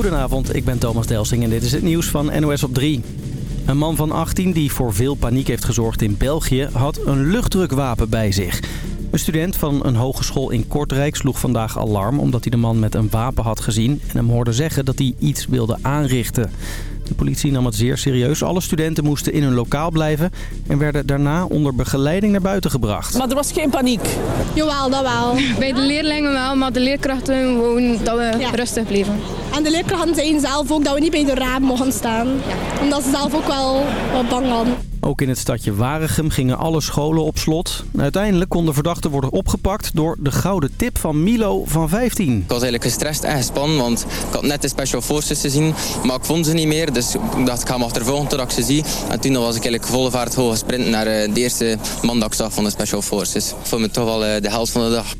Goedenavond, ik ben Thomas Delsing en dit is het nieuws van NOS op 3. Een man van 18 die voor veel paniek heeft gezorgd in België had een luchtdrukwapen bij zich. Een student van een hogeschool in Kortrijk sloeg vandaag alarm omdat hij de man met een wapen had gezien en hem hoorde zeggen dat hij iets wilde aanrichten. De politie nam het zeer serieus. Alle studenten moesten in hun lokaal blijven en werden daarna onder begeleiding naar buiten gebracht. Maar er was geen paniek. Jawel, dat wel. Bij de leerlingen wel, maar de leerkrachten gewoon dat we Ja. rustig bleven. En de leerkrachten zeiden zelf ook dat we niet bij de raam mochten staan. Omdat ze zelf ook wel wat bang hadden. Ook in het stadje Waregem gingen alle scholen op slot. Uiteindelijk kon de verdachte worden opgepakt door de gouden tip van Milo van 15. Ik was eigenlijk gestrest en gespannen, want ik had net de Special Forces gezien, maar ik vond ze niet meer. Dus ik dacht, ik ga hem achtervolgen ze zie. En toen was ik eigenlijk volle vaart hoog gesprint naar eh, de eerste mandagsdag van de Special Forces. Ik vond me toch wel eh, de helft van de dag.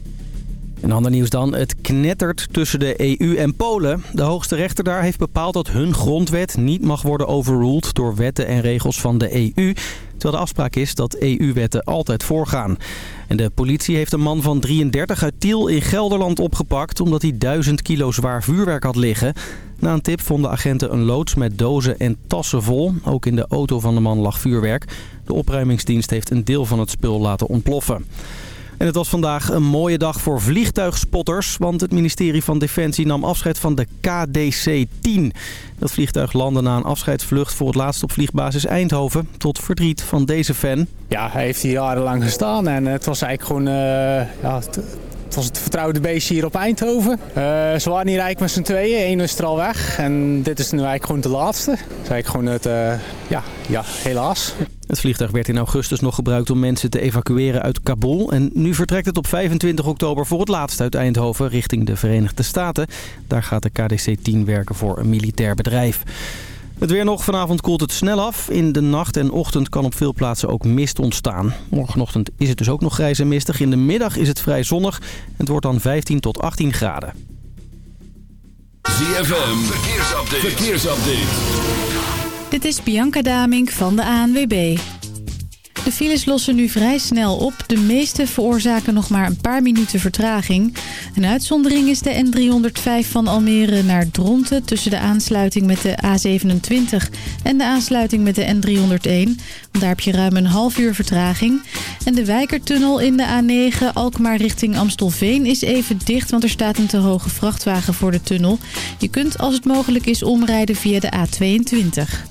Een ander nieuws dan. Het knettert tussen de EU en Polen. De hoogste rechter daar heeft bepaald dat hun grondwet niet mag worden overruled door wetten en regels van de EU. Terwijl de afspraak is dat EU-wetten altijd voorgaan. En de politie heeft een man van 33 uit Tiel in Gelderland opgepakt... omdat hij 1000 kilo zwaar vuurwerk had liggen. Na een tip vonden agenten een loods met dozen en tassen vol. Ook in de auto van de man lag vuurwerk. De opruimingsdienst heeft een deel van het spul laten ontploffen. En het was vandaag een mooie dag voor vliegtuigspotters, want het ministerie van Defensie nam afscheid van de KDC-10. Dat vliegtuig landde na een afscheidsvlucht voor het laatst op vliegbasis Eindhoven, tot verdriet van deze fan. Ja, hij heeft hier jarenlang gestaan en het was eigenlijk gewoon... eh, ja, het, was het vertrouwde beestje hier op Eindhoven. Eh, ze waren hier eigenlijk met z'n tweeën. Eén is er al weg en dit is nu eigenlijk gewoon de laatste. Dat is eigenlijk gewoon het... eh, ja, ja, helaas. Het vliegtuig werd in augustus nog gebruikt om mensen te evacueren uit Kabul. En nu vertrekt het op 25 oktober voor het laatst uit Eindhoven richting de Verenigde Staten. Daar gaat de KDC-10 werken voor een militair bedrijf. Het weer nog. Vanavond koelt het snel af. In de nacht en ochtend kan op veel plaatsen ook mist ontstaan. Morgenochtend is het dus ook nog grijs en mistig. In de middag is het vrij zonnig. Het wordt dan 15 tot 18 graden. ZFM, verkeersupdate. verkeersupdate. Dit is Bianca Damink van de ANWB. De files lossen nu vrij snel op. De meeste veroorzaken nog maar een paar minuten vertraging. Een uitzondering is de N305 van Almere naar Dronten... tussen de aansluiting met de A27 en de aansluiting met de N301. Want daar heb je ruim een half uur vertraging. En de Wijkertunnel in de A9 Alkmaar richting Amstelveen is even dicht... want er staat een te hoge vrachtwagen voor de tunnel. Je kunt als het mogelijk is omrijden via de A22.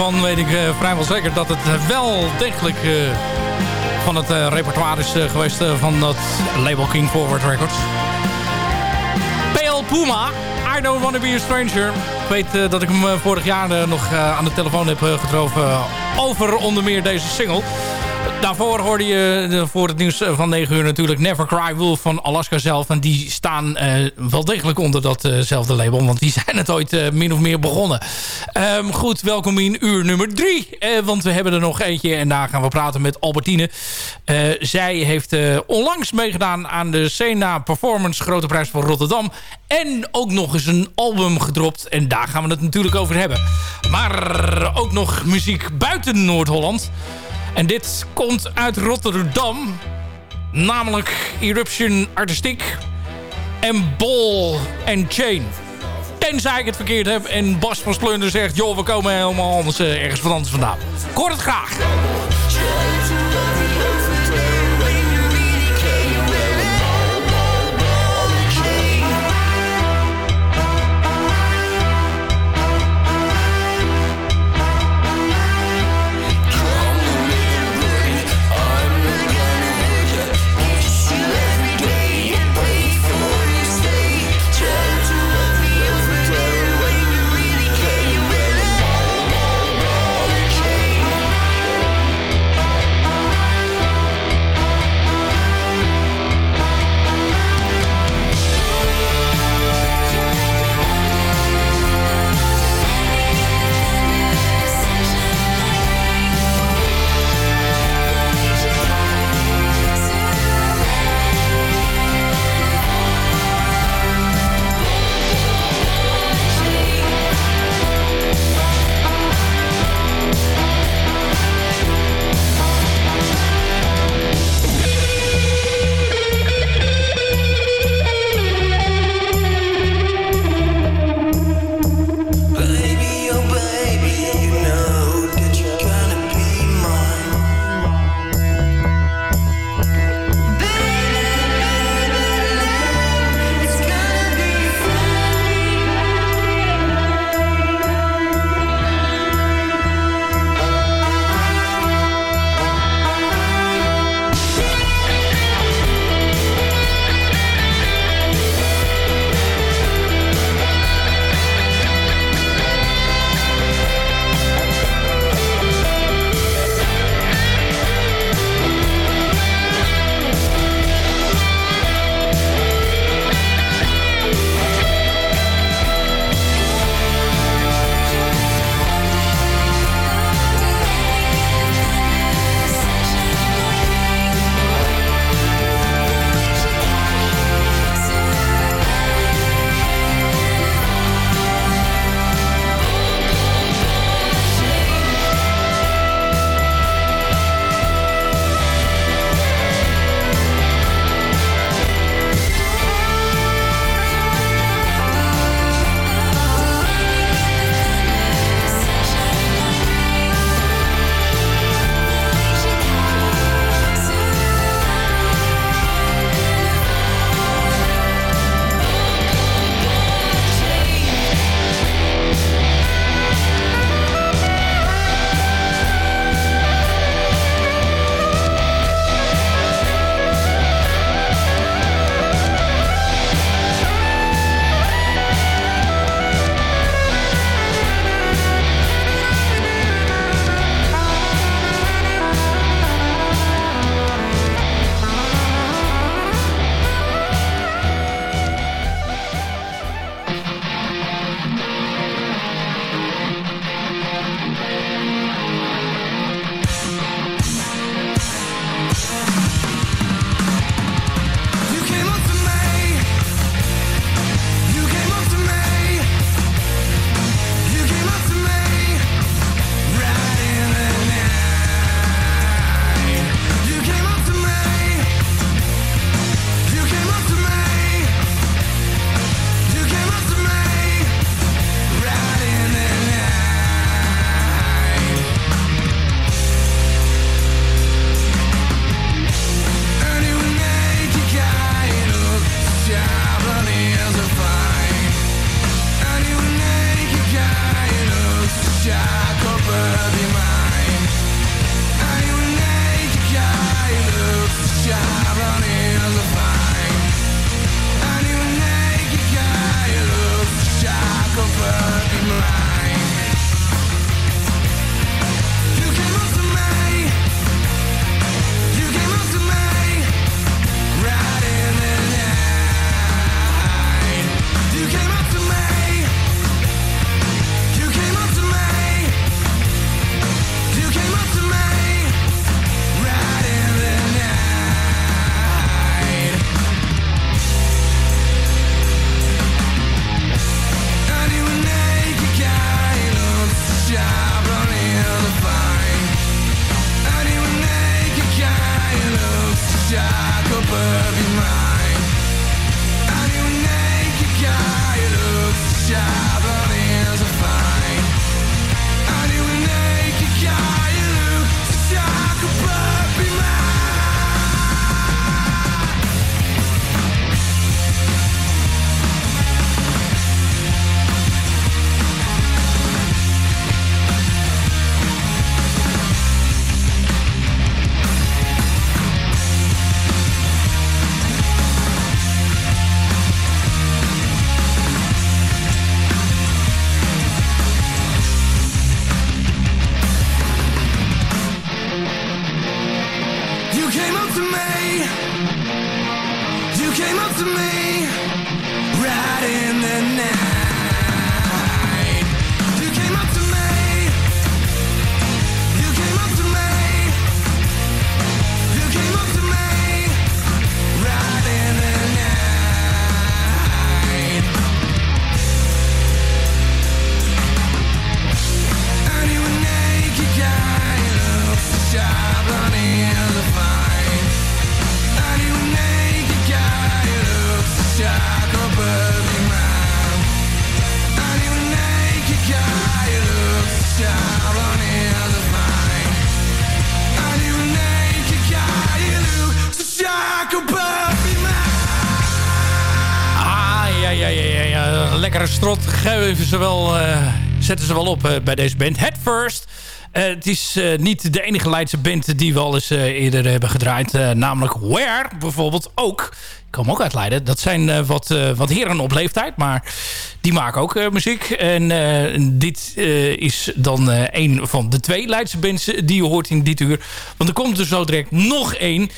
Hiervan weet ik uh, vrijwel zeker dat het wel degelijk uh, van het repertoire is geweest van dat label King Forward Records. Pale Puma, I Don't Wanna Be A Stranger. Ik weet dat ik hem vorig jaar nog aan de telefoon heb getroffen over onder meer deze single. Daarvoor hoorde je voor het nieuws van 9 uur natuurlijk Never Cry Wolf van Alaska zelf. En die staan uh, wel degelijk onder datzelfde label. Want die zijn het ooit min of meer begonnen. Um, goed, welkom in uur nummer 3. Uh, want we hebben er nog eentje en daar gaan we praten met Albertine. zij heeft onlangs meegedaan aan de Sena Performance Grote Prijs van Rotterdam. En ook nog eens een album gedropt. En daar gaan we het natuurlijk over hebben. Maar ook nog muziek buiten Noord-Holland. En dit komt uit Rotterdam. Namelijk Eruption Artistiek en Ball and Chain. Tenzij ik het verkeerd heb en Bas van Splunder zegt... joh, we komen helemaal anders uh, ergens van anders vandaan. Hoor het graag. Geven ze wel, uh, zetten ze wel op uh, bij deze band. Head First. Uh, het is niet de enige Leidse band die we al eens eerder hebben gedraaid. namelijk Where bijvoorbeeld ook. Ik kom ook uit Leiden. Dat zijn wat, wat heren op leeftijd. Maar die maken ook muziek. En dit is dan een van de twee Leidse bands die je hoort in dit uur. Want er komt er zo direct nog één.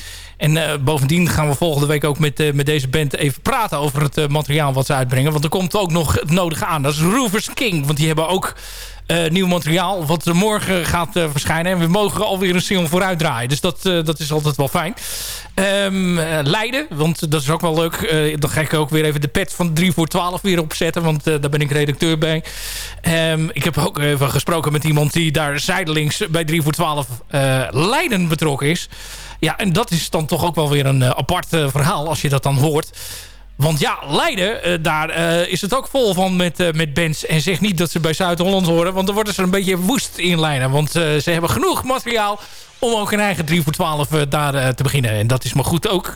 En uh, bovendien gaan we volgende week ook met, uh, met deze band even praten over het uh, materiaal wat ze uitbrengen. Want er komt ook nog het nodige aan. Dat is Roofers King. Want die hebben ook nieuw materiaal wat morgen gaat verschijnen. En we mogen alweer een single vooruit draaien. Dus dat, dat is altijd wel fijn. Um, Leiden, want dat is ook wel leuk. dan ga ik ook weer even de pet van 3 voor 12 weer opzetten. Want daar ben ik redacteur bij. Um, ik heb ook even gesproken met iemand die daar zijdelings bij 3 voor 12 Leiden betrokken is. Ja, en dat is dan toch ook wel weer een apart verhaal als je dat dan hoort. Want ja, Leiden, uh, daar is het ook vol van met, met bands. En zeg niet dat ze bij Zuid-Holland horen. Want dan worden ze een beetje woest in Leiden. Want ze hebben genoeg materiaal om ook een eigen 3 voor 12 daar te beginnen. En dat is maar goed ook.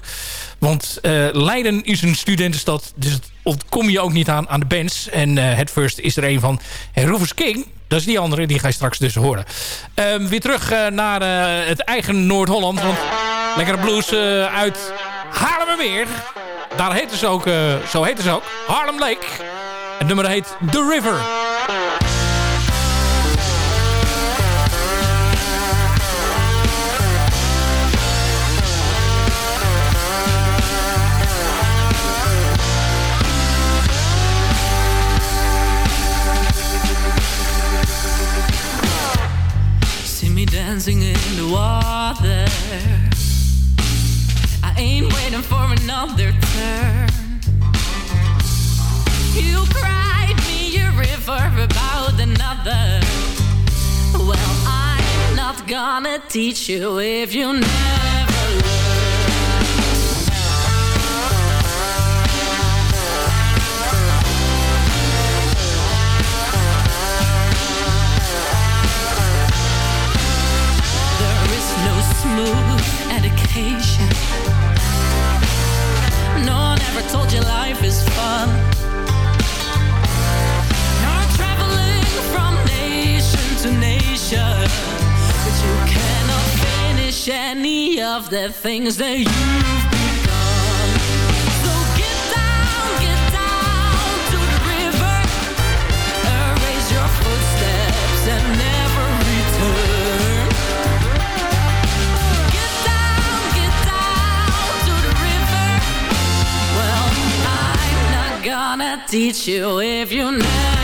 Want Leiden is een studentenstad. Dus het ontkom je ook niet aan, aan de bands. En het first is er een van. En Rovers King, dat is die andere, die ga je straks dus horen. Um, weer terug naar het eigen Noord-Holland. Want lekkere blues uit Haarlemmermeer. Daar heet ze ook, zo heet ze ook. Harlem Lake. Het nummer heet The River. dancing in the water. Another turn. You cried me a river about another. Well, I'm not gonna teach you if you never. destination. But you cannot finish any of the things that you've So get down, get down to the river. Erase your footsteps and never return. Get down, get down to the river. Well, I'm not gonna teach you if you never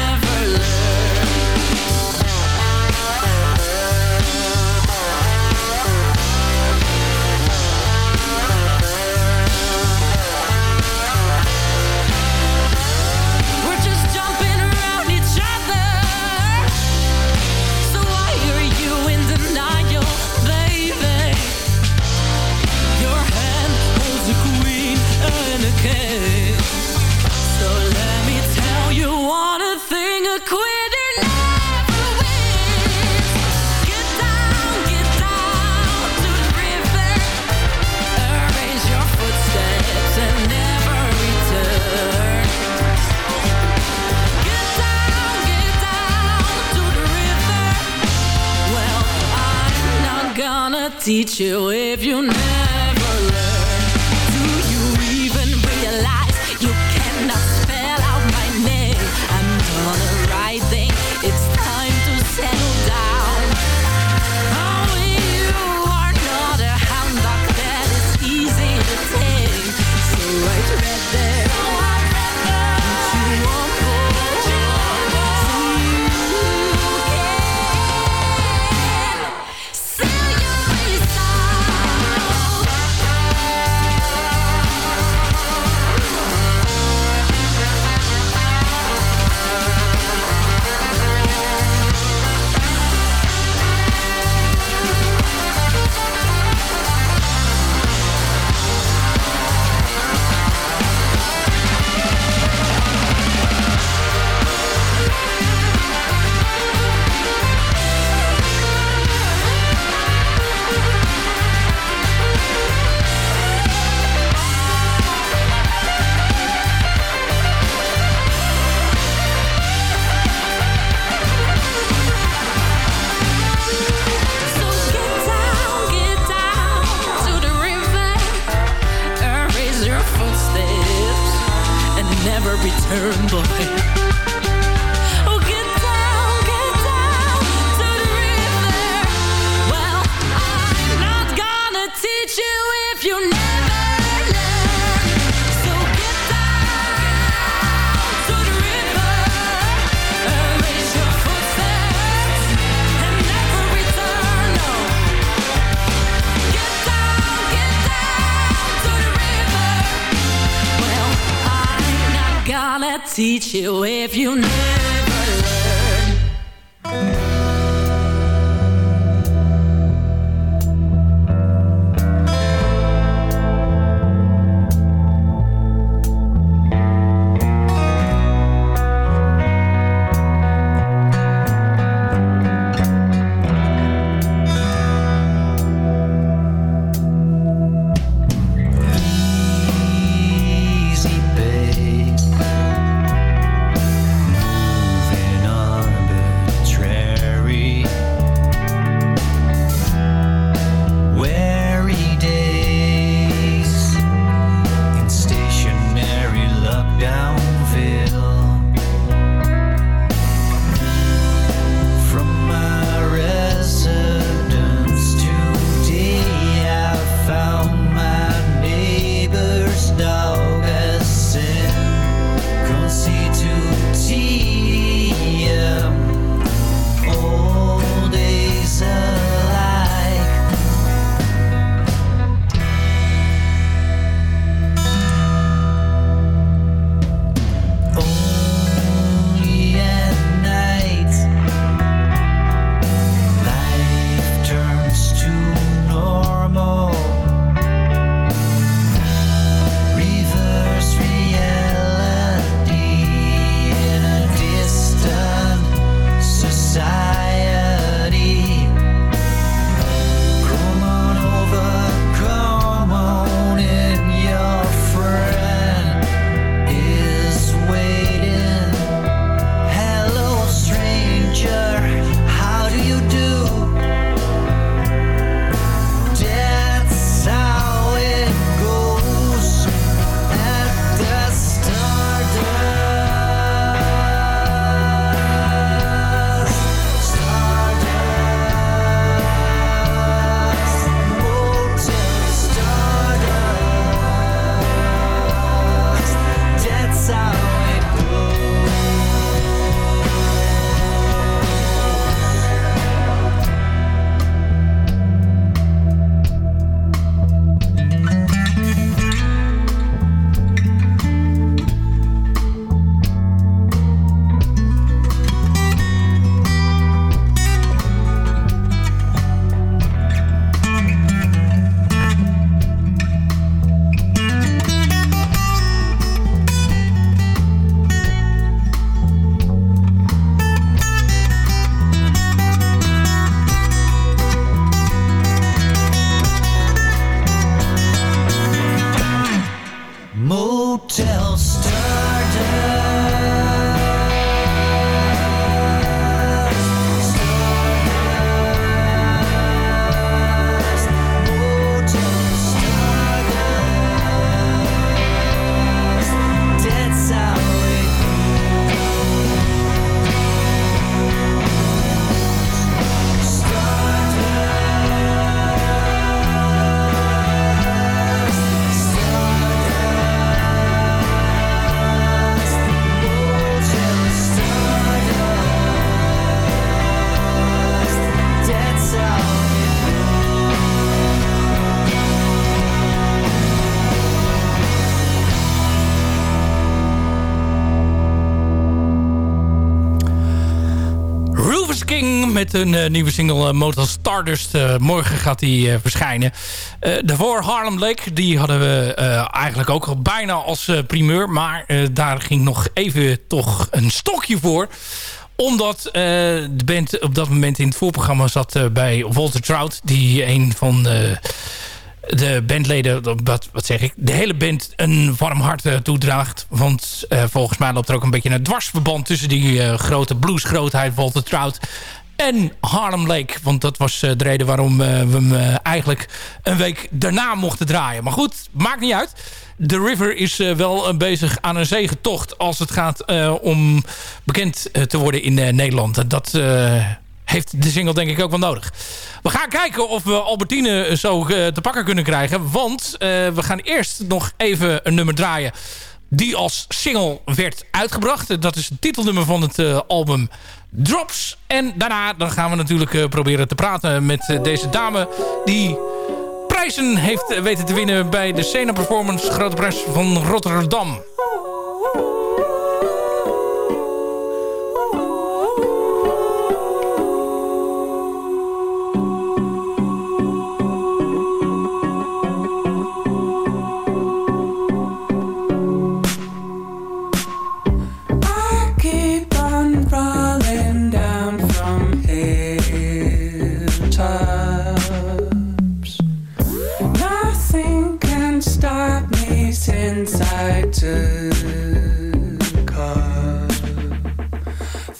teach you if you know teach you if you never een eh, nieuwe single uh, Motel Stardust. Eh, morgen gaat die eh, verschijnen. Eh, daarvoor Harlem Lake. Die hadden we eh, eigenlijk ook al bijna als eh, primeur. Maar eh, daar ging nog even toch een stokje voor omdat eh, de band op dat moment in het voorprogramma zat eh, bij Walter Trout. Die een van de, de bandleden, wat, wat zeg ik, de hele band een warm hart eh, toedraagt. Want eh, volgens mij loopt er ook een beetje een dwarsverband tussen die eh, grote bluesgrootheid Walter Trout en Harlem Lake. Want dat was eh, de reden waarom eh, we hem eh, eigenlijk een week daarna mochten draaien. Maar goed, maakt niet uit. The River is wel bezig aan een zegentocht als het gaat om bekend te worden in Nederland. Dat heeft de single denk ik ook wel nodig. We gaan kijken of we Albertine zo te pakken kunnen krijgen. Want we gaan eerst nog even een nummer draaien die als single werd uitgebracht. Dat is het titelnummer van het album Drops. En daarna dan gaan we natuurlijk eh, proberen te praten met eh, deze dame... die prijzen heeft weten te winnen bij de Sena Performance Grote Prijs van Rotterdam.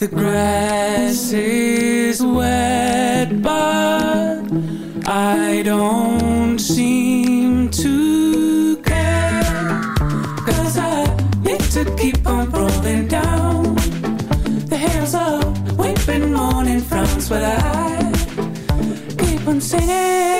The grass is wet, but I don't seem to care. Cause I need to keep on rolling down the hills of weeping morning frowns, but I keep on I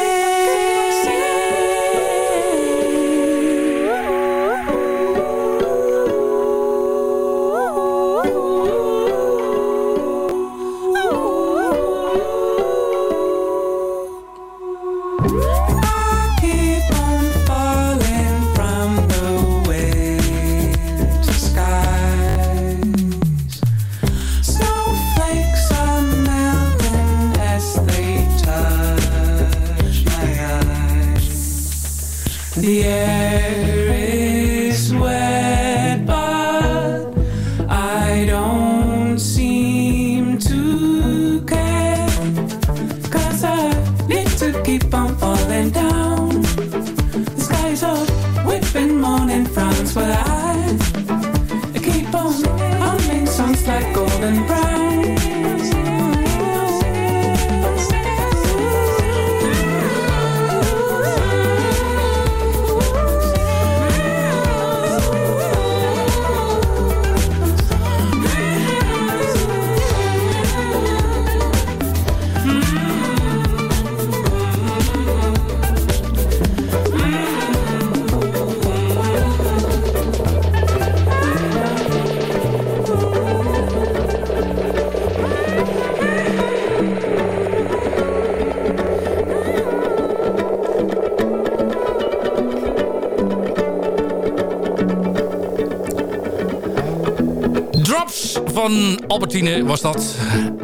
van Albertine was dat.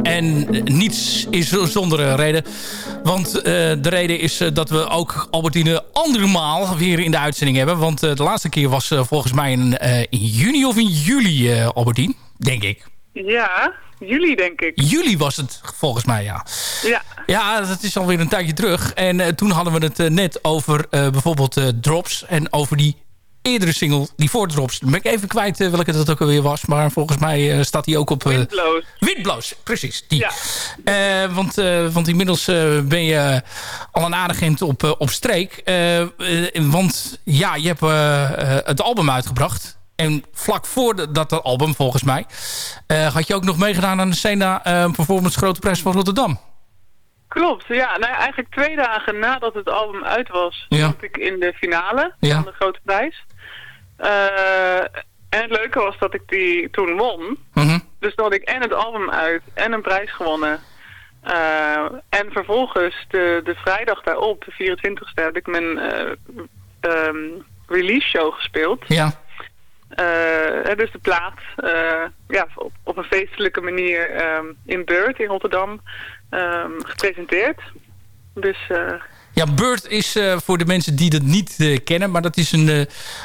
En niets is zonder een reden. Want eh, de reden is eh, dat we ook Albertine andermaal weer in de uitzending hebben. Want eh, de laatste keer was eh, volgens mij in, eh, in juni of in juli, eh, Albertine. Denk ik. Ja, jullie denk ik. Juli was het volgens mij, ja. Ja. Ja, dat is alweer een tijdje terug. En eh, toen hadden we het eh, net over eh, bijvoorbeeld eh, drops. En over die eerdere single die voordrops. Dan ben ik even kwijt eh, welke dat ook alweer was. Maar volgens mij eh, staat die ook op... eh, Windblows. Windblows, precies. Die. Ja. Want, want inmiddels ben je al een aardig op, op streek. Want ja, je hebt het album uitgebracht. En vlak voor de- dat dat album, volgens mij... had je ook nog meegedaan aan de Sena eh, Performance Grote Prijs van Rotterdam. Klopt, ja. Nou, eigenlijk twee dagen nadat het album uit was, Ja. ik in de finale Ja. van de Grote Prijs. Eh, en het leuke was dat ik die toen won. Mhm. Dus dan had ik en het album uit en een prijs gewonnen. Eh, en vervolgens de, de vrijdag daarop, de 24e, heb ik mijn ehm, release show gespeeld. Ja. Dus de plaat ja, op, op een feestelijke manier ehm, in Beurt in Rotterdam ehm, gepresenteerd. Dus eh, Ja, Bird is eh, voor de mensen die dat niet eh, kennen... maar dat is een, eh,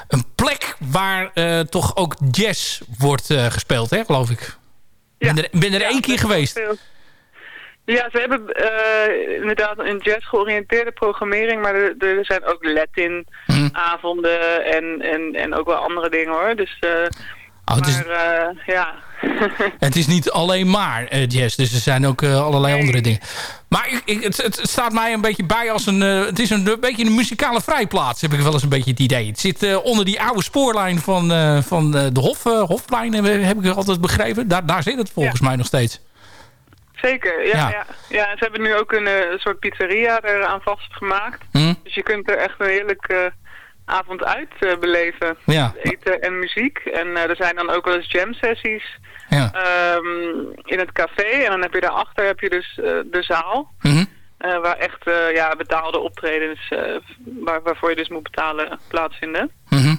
een plek waar toch ook jazz wordt gespeeld, hè, geloof ik. Ik ben er, ben er één keer geweest. Ja, ze hebben inderdaad een jazz georiënteerde programmering, maar er, er zijn ook Latin Hm. avonden en, en, en ook wel andere dingen hoor. Dus, Oh, het is- maar eh, ja. Het is niet alleen maar eh, jazz, dus er zijn ook eh, allerlei andere dingen. Maar ik, ik- het, het staat mij een beetje bij als een... het is een, een beetje een muzikale vrijplaats, heb ik wel eens een beetje het idee. Het zit onder die oude spoorlijn van, van de Hof, Hofplein, heb, ik altijd begrepen. Daar, daar zit het volgens mij nog steeds. Zeker, ja, Ja. ja. ze hebben nu ook een soort pizzeria eraan vastgemaakt. Hm? Dus je kunt er echt een heerlijke avond uit eh, beleven. Ja. Eten en muziek. En eh, er zijn dan ook wel eens jam sessies Ja. ehm, in het café. En dan heb je daarachter heb je dus eh, de zaal. Mhm. waar echt ja, betaalde optredens, waar, waarvoor je dus moet betalen, plaatsvinden. Mhm.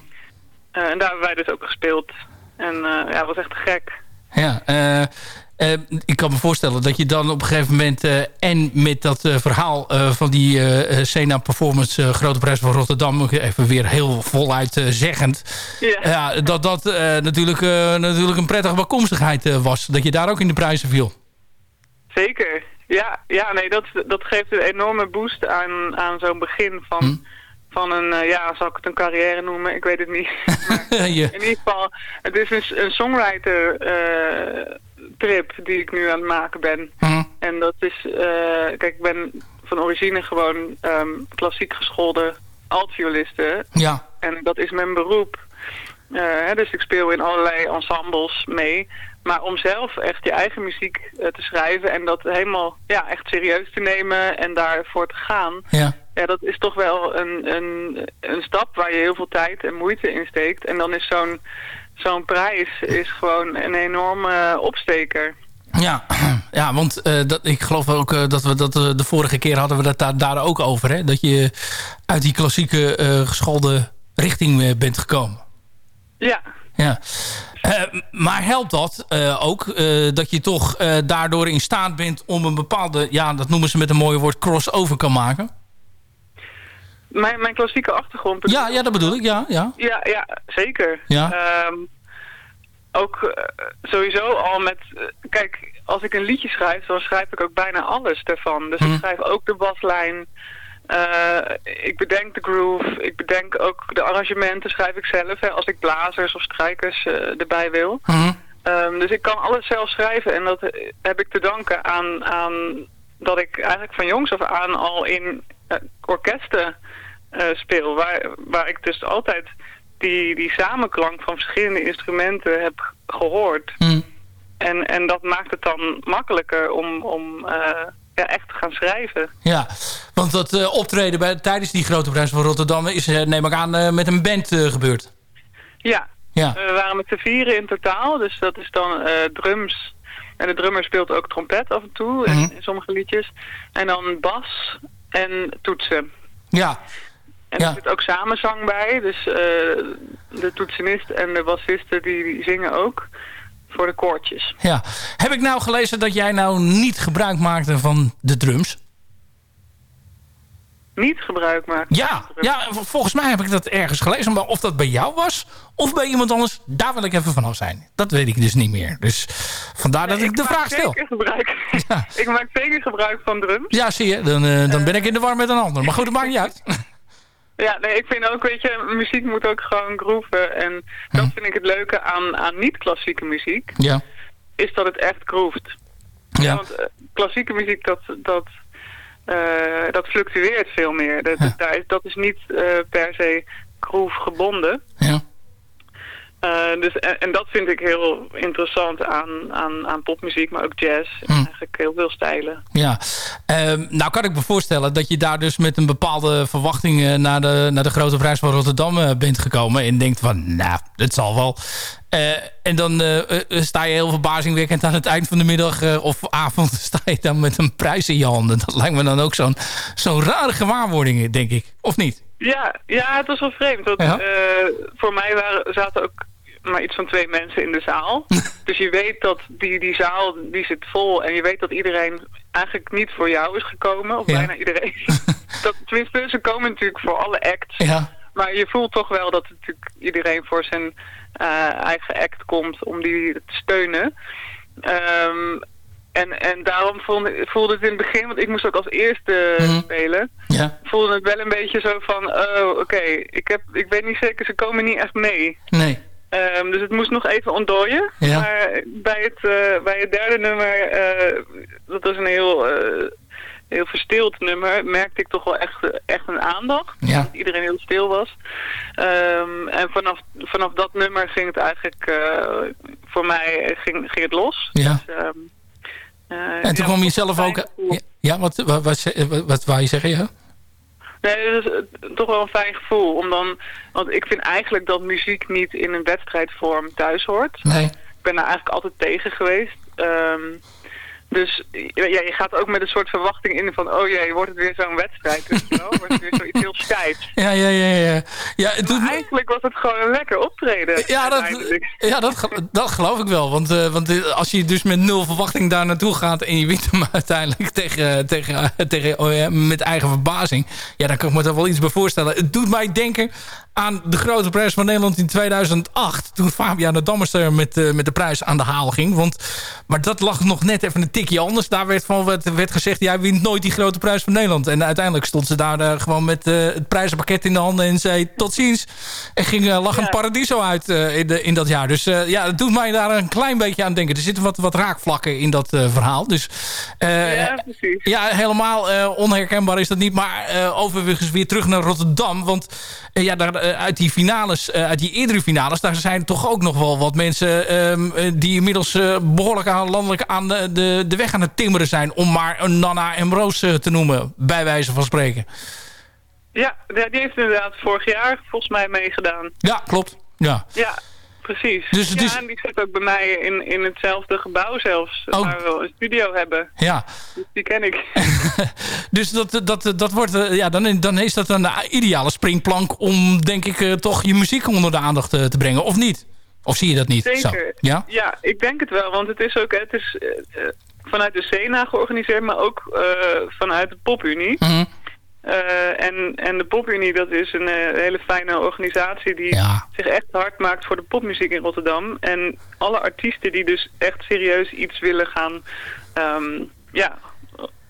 En daar hebben wij dus ook gespeeld. En ja, het was echt gek. Ja, eh, ik kan me voorstellen dat je dan op een gegeven moment... eh, en met dat eh, verhaal van die Sena Performance Grote Prijs van Rotterdam... even weer heel voluit zeggend... Ja. Dat dat natuurlijk, natuurlijk een prettige bijkomstigheid eh, was. Dat je daar ook in de prijzen viel. Zeker. Ja, ja nee, dat, dat geeft een enorme boost aan, aan zo'n begin van, van een, ja, zal ik het een carrière noemen? Ik weet het niet. Je- In ieder geval, het is een, een songwriter trip die ik nu aan het maken ben. Mhm. En dat is, eh, kijk, ik ben van origine gewoon ehm, klassiek geschoolde altvioliste. Ja. En dat is mijn beroep. Eh, hè, dus ik speel in allerlei ensembles mee. Maar om zelf echt je eigen muziek eh, te schrijven en dat helemaal ja, echt serieus te nemen en daarvoor te gaan. Ja. Ja, dat is toch wel een, een, een stap waar je heel veel tijd en moeite in steekt. En dan is zo'n zo'n prijs is gewoon een enorme opsteker. Ja, ja want eh, dat, ik geloof ook eh, dat we dat eh, de vorige keer hadden we dat daar, daar ook over. Hè? Dat je uit die klassieke eh, geschoolde richting eh, bent gekomen. Ja, Ja. Eh, maar helpt dat eh, ook eh, dat je toch eh, daardoor in staat bent om een bepaalde, ja, dat noemen ze met een mooie woord, crossover kan maken? Mijn, mijn klassieke achtergrond. Ja, ja, dat bedoel ik, ja. ja. Ja, ja zeker. Ja. Ehm, ook eh, sowieso al met... eh, kijk, als ik een liedje schrijf, dan schrijf ik ook bijna alles ervan. Dus ik schrijf ook de baslijn. eh, ik bedenk de groove. Ik bedenk ook de arrangementen, schrijf ik zelf. Hè, als ik blazers of strijkers erbij wil. Mhm. Ehm, dus ik kan alles zelf schrijven. En dat heb ik te danken aan, aan dat ik eigenlijk van jongs af aan al in orkesten speel. Waar, waar ik dus altijd die, die samenklank van verschillende instrumenten heb gehoord. Hm. En, en dat maakt het dan makkelijker om, om eh, ja, echt te gaan schrijven. Ja, want dat eh, optreden bij, tijdens die grote prijs van Rotterdam is, eh, neem ik aan, eh, met een band eh, gebeurd. Ja, Ja. we waren met z'n vieren in totaal. Dus dat is dan eh, drums. En de drummer speelt ook trompet af en toe in, Mhm. in sommige liedjes. En dan bas en toetsen. Ja, En Ja. er zit ook samenzang bij. Dus eh, de toetsenist en de bassisten die, die zingen ook voor de koortjes. ja. Heb ik nou gelezen dat jij nou niet gebruik maakte van de drums? Niet gebruik maken. Ja, ja, volgens mij heb ik dat ergens gelezen. Maar of dat bij jou was of bij iemand anders, daar wil ik even vanaf zijn. Dat weet ik dus niet meer. Dus vandaar dat ik de vraag stel. Ja. ik maak zeker gebruik van drums. Ja, zie je, dan, eh, dan ben ik in de war met een ander. Maar goed, dat maakt niet uit. Ja, nee, ik vind ook, weet je, muziek moet ook gewoon grooven. En dat vind ik het leuke aan, aan niet-klassieke muziek. Ja. Is dat het echt groeft. Ja. Want eh, klassieke muziek, dat, dat, eh, dat fluctueert veel meer. Dat, daar is, dat is niet eh, per se groove gebonden. Ja. Eh, dus, en, en dat vind ik heel interessant aan, aan, aan popmuziek, maar ook jazz. Hm. Eigenlijk heel veel stijlen. Ja, Ehm, nou kan ik me voorstellen dat je daar dus met een bepaalde verwachting eh, naar, de, naar de Grote Prijs van Rotterdam eh, bent gekomen. En denkt van, nou, het zal wel. En dan sta je heel verbazingwekkend aan het eind van de middag of avond sta je dan met een prijs in je handen. Dat lijkt me dan ook zo'n zo'n rare gewaarwording, denk ik. Of niet? Ja, ja, het was wel vreemd. Want, Ja. voor mij waren, zaten ook maar iets van twee mensen in de zaal. dus je weet dat die, die zaal die zit vol en je weet dat iedereen eigenlijk niet voor jou is gekomen. Of Ja. bijna iedereen. dat, tenminste, ze komen natuurlijk voor alle acts. Ja. Maar je voelt toch wel dat natuurlijk iedereen voor zijn eh, eigen act komt om die te steunen. Ehm, en, en daarom voelde, voelde het in het begin, want ik moest ook als eerste Mhm. spelen, Ja. voelde het wel een beetje zo van, oh oké, ik ik, ik weet niet zeker, ze komen niet echt mee. Nee. Ehm, dus het moest nog even ontdooien. Ja. Maar bij het, eh, bij het derde nummer, eh, dat was een heel, eh, heel verstild nummer, merkte ik toch wel echt, echt een aandacht. Ja. Dat iedereen heel stil was. Ehm, en vanaf, vanaf dat nummer ging het eigenlijk, voor mij ging, ging het los. Ja. Dus, ehm, eh, En toen ja, kwam je zelf ook... Ja, wat, wat, wat, wat wou je zeggen? Ja? Nee, dat is eh, toch wel een fijn gevoel. Om dan, want ik vind eigenlijk dat muziek niet in een wedstrijdvorm thuis hoort. Nee. Ik ben daar eigenlijk altijd tegen geweest. Ehm, dus ja, je gaat ook met een soort verwachting in van... oh jee, wordt het weer zo'n wedstrijd? je wel? Wordt het weer zoiets heel stijfs. Ja, ja, ja. ja. ja eigenlijk was het gewoon een lekker optreden. Ja, dat, ja dat, dat geloof ik wel. Want, eh, want eh, als je dus met nul verwachting daar naartoe gaat... en je wint hem uiteindelijk tegen, tegen, tegen, oh ja, met eigen verbazing... ja, dan kan ik me er wel iets bij voorstellen. Het doet mij denken aan de grote prijs van Nederland in 2008... toen Fabian de Dammerster met, eh, met de prijs aan de haal ging. Want, maar dat lag nog net even een tikje anders. Daar werd, van, werd, werd gezegd, jij wint nooit die grote prijs van Nederland. En uiteindelijk stond ze daar eh, gewoon met eh, het prijzenpakket in de handen... en zei tot ziens. En ging lachend paradiso uit in, de, in dat jaar. Dus ja, het doet mij daar een klein beetje aan denken. Er zitten wat, wat raakvlakken in dat verhaal. Dus Ja, precies. ja, helemaal onherkenbaar is dat niet. Maar overigens weer terug naar Rotterdam. Want ja, daar, uit die finales, eh, uit die eerdere finales... daar zijn toch ook nog wel wat mensen... ehm, eh, die inmiddels eh, behoorlijk aan, landelijk aan de, de, de weg aan het timmeren zijn... om maar een Nana en Roos eh, te noemen, bij wijze van spreken. Ja, ja, die heeft inderdaad vorig jaar volgens mij meegedaan. Ja, klopt. Ja. Ja, precies. Dus ja, en die zit ook bij mij in, in hetzelfde gebouw zelfs. Oh. Waar we een studio hebben. Ja, Dus die ken ik. dus dat, dat, dat wordt, eh, ja, dan, dan is dat een ideale springplank om, denk ik, eh, toch je muziek onder de aandacht eh, te brengen. Of niet? Of zie je dat niet? Zo. Zeker. Ja? Ja, ik denk het wel. Want het is ook het is, vanuit de Sena georganiseerd, maar ook vanuit de PopUnie. Mhm. Eh, en, en de PopUnie, dat is een eh, hele fijne organisatie die Ja. zich echt hard maakt voor de popmuziek in Rotterdam. En alle artiesten die dus echt serieus iets willen gaan, ehm, ja,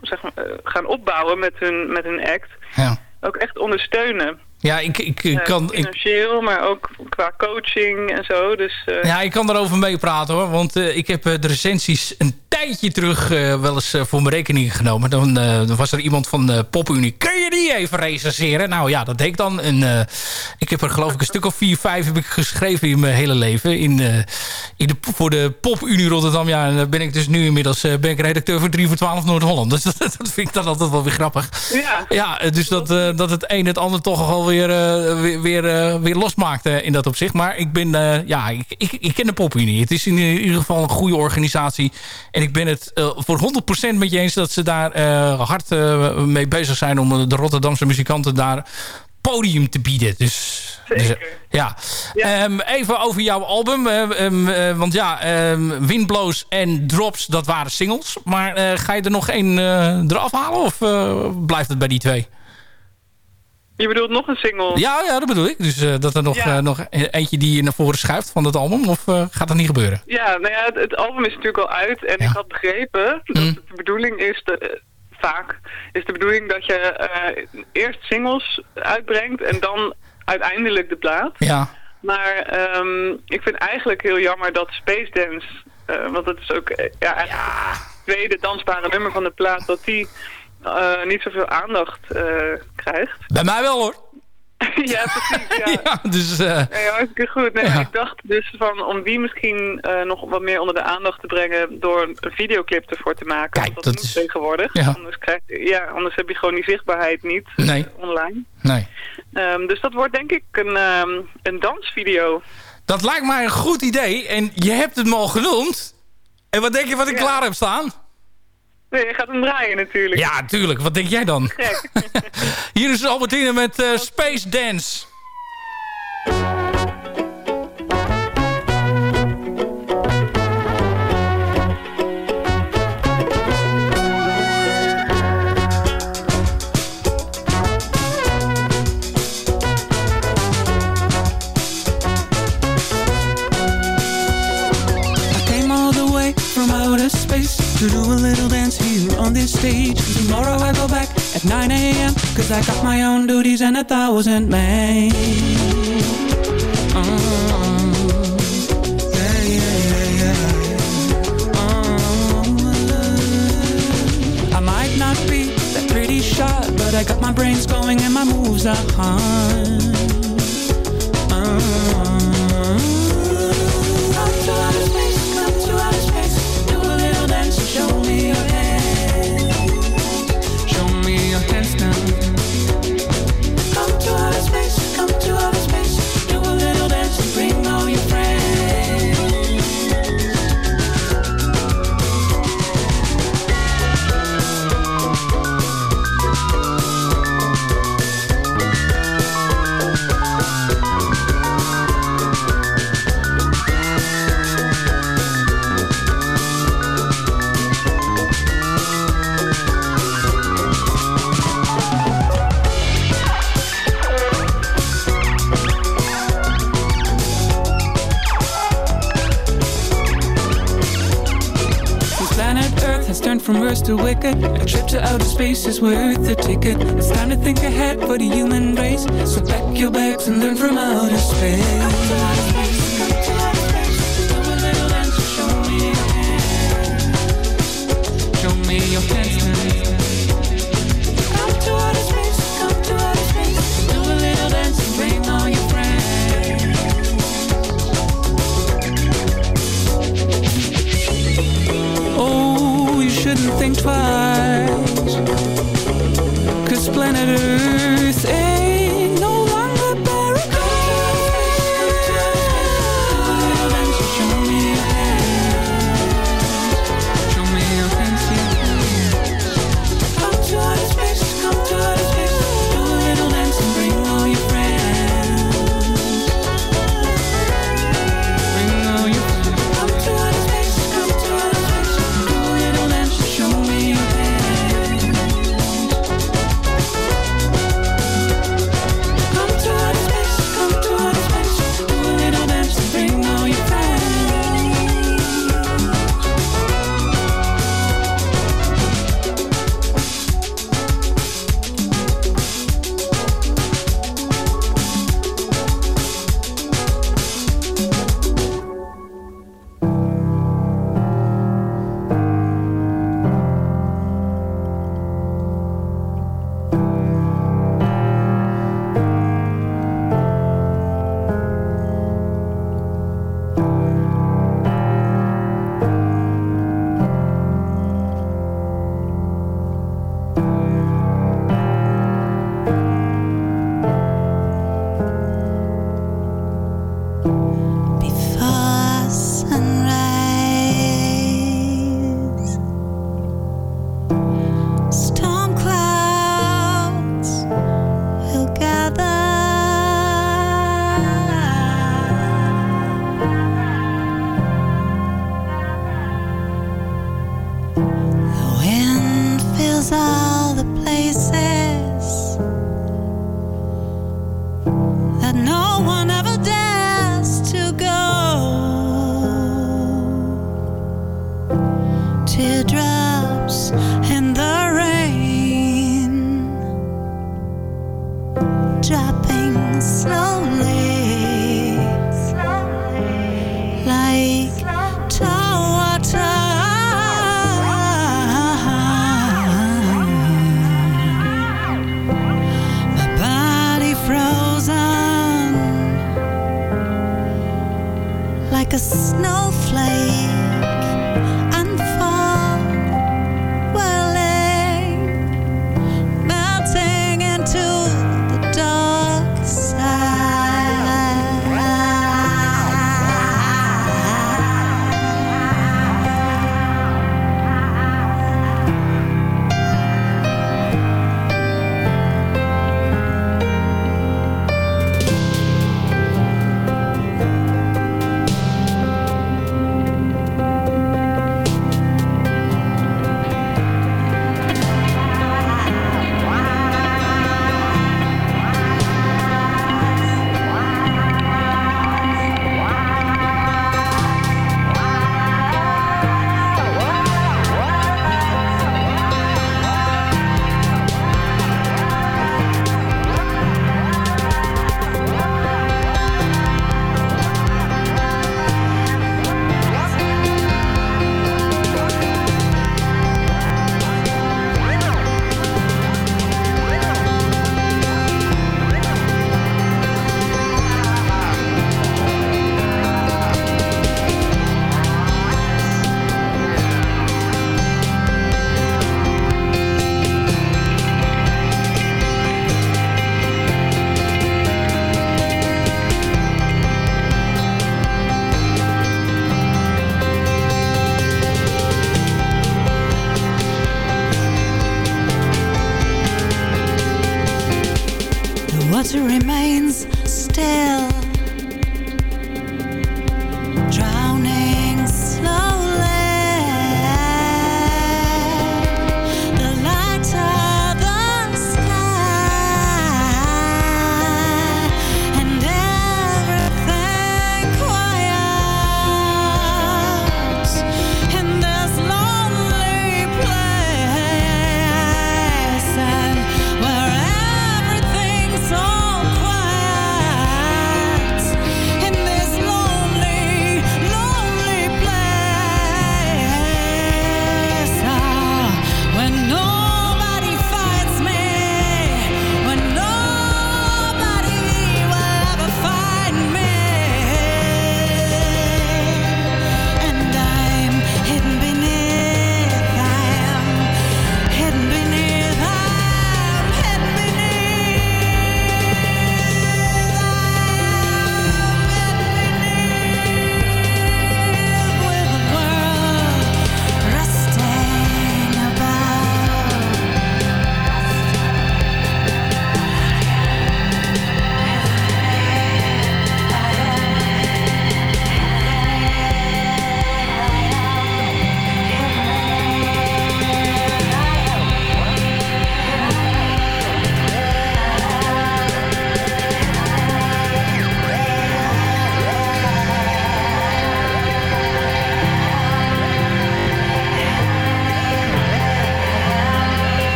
zeg maar, eh, gaan opbouwen met hun, met hun act, Ja. ook echt ondersteunen. Ja, ik, ik, ik kan... Ik, financieel, maar ook qua coaching en zo. Dus, ja, ik kan daarover meepraten hoor. Want ik heb de recensies een tijdje terug eh, wel eens eh, voor mijn rekening genomen. Dan, eh, was er iemand van de PopUnie. Kun je die even recenseren? Nou ja, dat deed ik dan. En, ik heb er geloof ik een stuk of vier, vijf heb ik geschreven in mijn hele leven. In, in de, voor de PopUnie Rotterdam. Ja, en dan ben ik dus nu inmiddels ben ik redacteur voor 3 voor 12 Noord-Holland. Dus dat, dat vind ik dan altijd wel weer grappig. ja. Ja, dus dat, dat het een het ander toch al weer, weer, weer, weer losmaakt in dat opzicht. Maar ik ben, ja, ik, ik, ik ken de PopUnie. Het is in ieder geval een goede organisatie. En ik ben het eh, voor 100% met je eens dat ze daar eh, hard eh, mee bezig zijn om de Rotterdamse muzikanten daar podium te bieden. Dus, dus, ja. Ehm, even over jouw album. eh, ehm, eh, want ja, ehm, Windblows en Drops, dat waren singles. Maar ga je er nog één eraf halen? Of blijft het bij die twee? Je bedoelt nog een single? Ja, ja dat bedoel ik. Dus eh, dat er nog, Ja. eh, nog eentje die naar voren schuift van het album. Of eh, gaat dat niet gebeuren? Ja, nou ja, het, het album is natuurlijk al uit en Ja. ik had begrepen dat Mm. het de bedoeling is eh, vaak is de bedoeling dat je eerst singles uitbrengt en dan uiteindelijk de plaat. Ja. Maar ehm, ik vind eigenlijk heel jammer dat Space Dance, want dat is ook ja, eigenlijk het tweede dansbare nummer van de plaat, dat die eh, niet zoveel aandacht eh, krijgt. Bij mij wel hoor. ja, precies. Ja. Ja, dus... eh, Ja, hartstikke goed. Nee, Ja. Ik dacht dus van om die misschien nog wat meer onder de aandacht te brengen door een videoclip ervoor te maken. Kijk, dat moet is- tegenwoordig. Ja. Anders, krijg, ja, anders heb je gewoon die zichtbaarheid niet Nee. online. nee. Ehm, dus dat wordt denk ik een, ehm, een dansvideo. Dat lijkt mij een goed idee. En je hebt het me al genoemd. En wat denk je wat ik Ja. klaar heb staan? Nee, je gaat hem draaien natuurlijk. Ja, tuurlijk. Wat denk jij dan? Hier is Albertine met eh, Space Dance. This stage. Tomorrow I go back at 9 a.m. Cause I got my own duties and a thousand men. Yeah, yeah, yeah, yeah. I might not be that pretty shot, but I got my brains going and my moves are hard. To wicked, a trip to outer space is worth the ticket. It's time to think ahead for the human race. So pack your bags and learn from outer space. Show me your hands. Twice. Cause planet Earth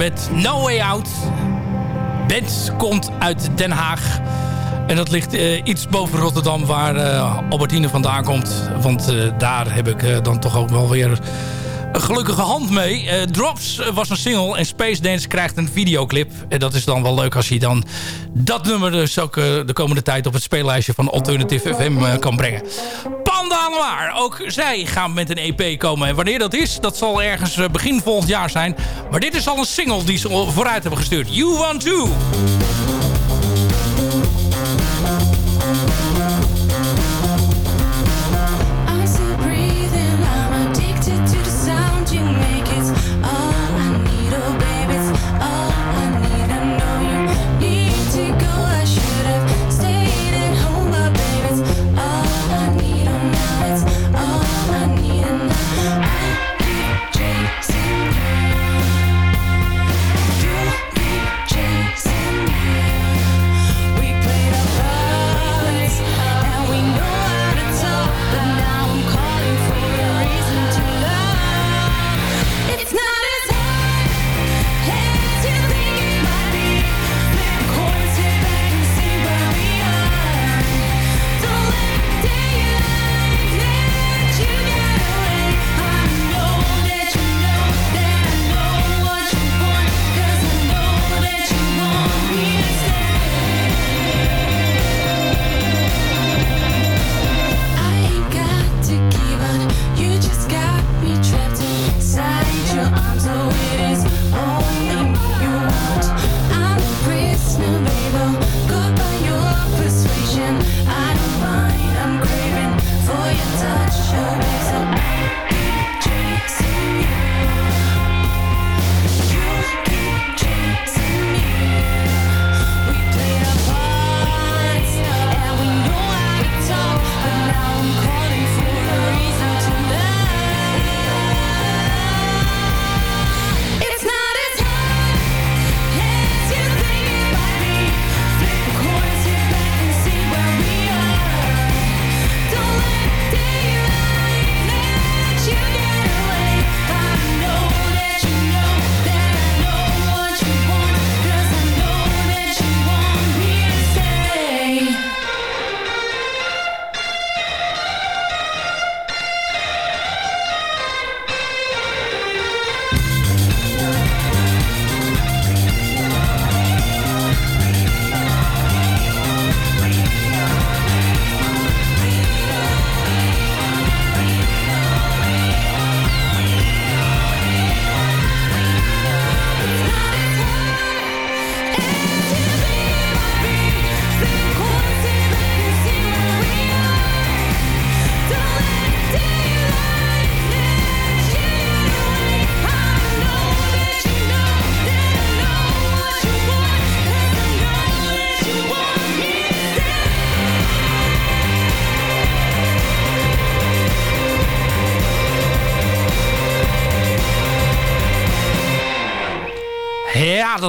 met No Way Out. Band komt uit Den Haag. En dat ligt eh, iets boven Rotterdam waar eh, Albertine vandaan komt. Want eh, daar heb ik dan toch ook wel weer een gelukkige hand mee. Drops was een single en Space Dance krijgt een videoclip. En dat is dan wel leuk als je dan dat nummer dus ook de komende tijd op het speellijstje van Alternative FM kan brengen. Noir, ook zij gaan met een EP komen. En wanneer dat is, dat zal ergens eh, begin volgend jaar zijn. Maar dit is al een single die ze vooruit hebben gestuurd. You Want To.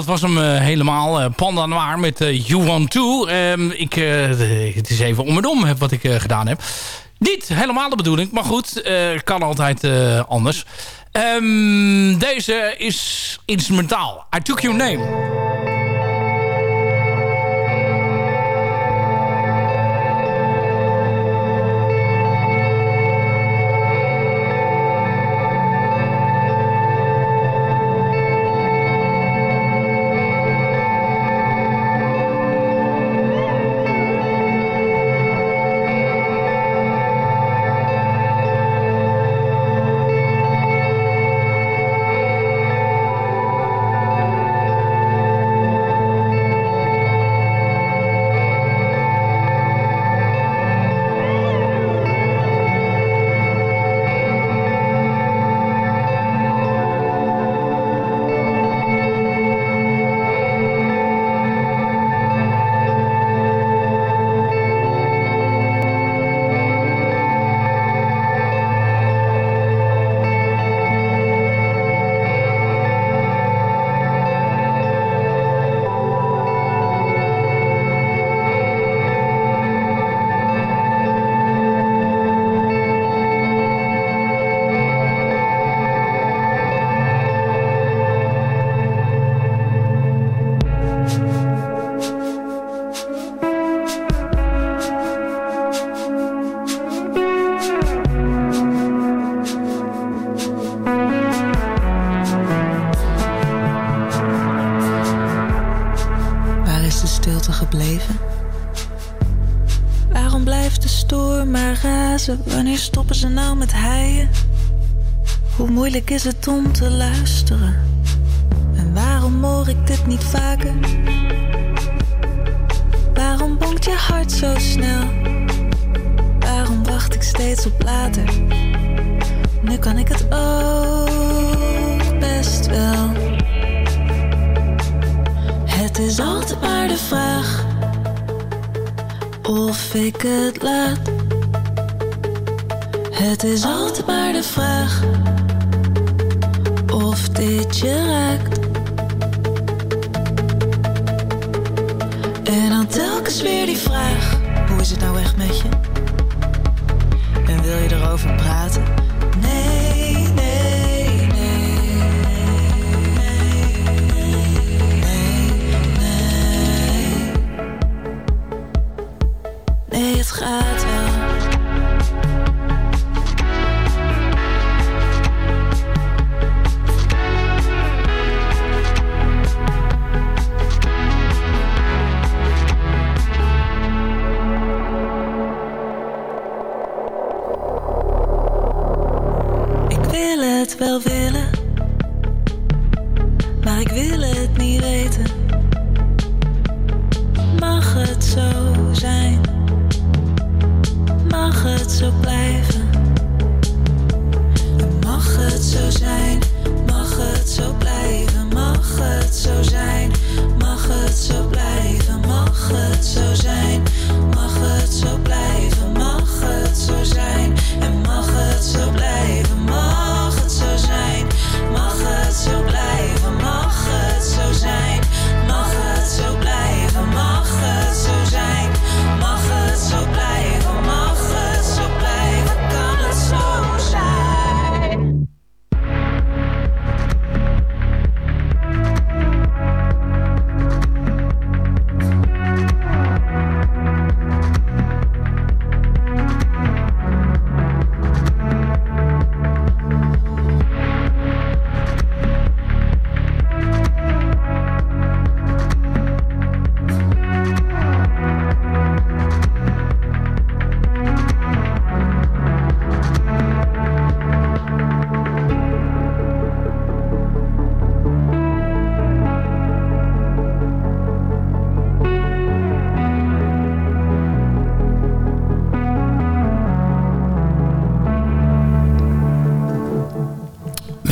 Dat was hem eh, helemaal. Uh, Panda Noir met uh, You Want To. Ehm, ik, het is even om en om wat ik gedaan heb. Niet helemaal de bedoeling, maar goed, kan altijd anders. Um, deze is instrumentaal. I Took Your Name. Moeilijk is het om te luisteren? En waarom hoor ik dit niet vaker? Waarom bonkt je hart zo snel? Waarom wacht ik steeds op later? Nu kan ik het ook best wel. Het is altijd maar de vraag of ik het laat. Het is altijd maar de vraag dit raakt. En dan telkens weer die vraag: hoe is het nou echt met je? En wil je erover praten?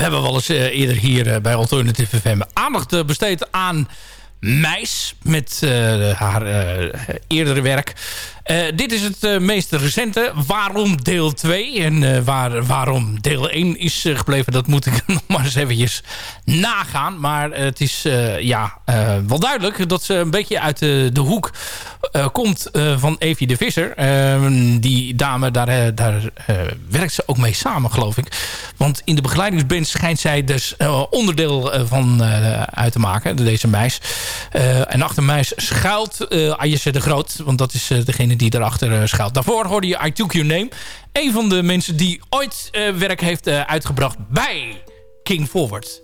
Eh, eerder hier eh, bij Alternative FM aandacht eh, besteed aan Meis met haar eerdere werk. Eh, dit is het eh, meest recente. Waarom deel 2? En eh, waar, waarom deel 1 is gebleven, dat moet ik nog maar eens eventjes nagaan. Maar het is ja, wel duidelijk dat ze een beetje uit de, hoek komt van Evie de Visser. Eh, die dame, daar, daar werkt ze ook mee samen, geloof ik. Want in de begeleidingsband schijnt zij dus onderdeel van uit te maken, deze meis. En achter meis schuilt Ayese de Groot, want dat is degene die daarachter uh, schuilt. Daarvoor hoorde je I Took Your Name. Een van de mensen die ooit uh, werk heeft uh, uitgebracht bij King Forward.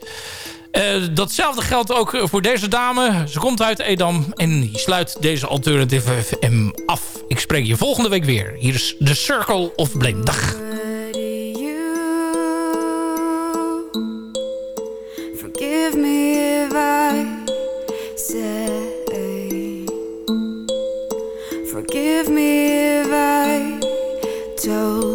Datzelfde geldt ook voor deze dame. Ze komt uit Edam en sluit deze Alternative FM af. Ik spreek je volgende week weer. Hier is The Circle of Blame. Dag. so